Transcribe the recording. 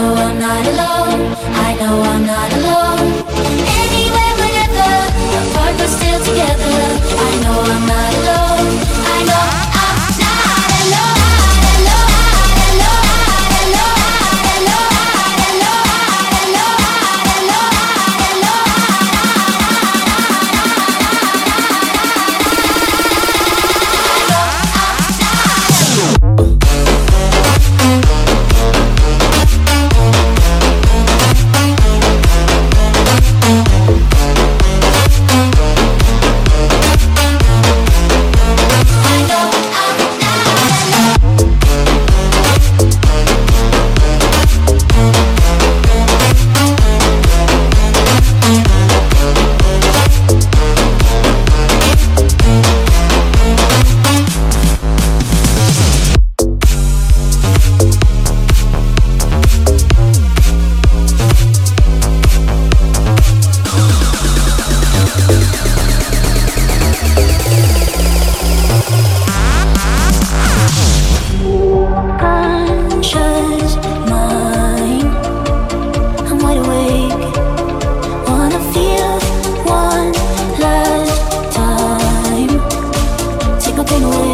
know I'm not alone. I know I'm not alone. ても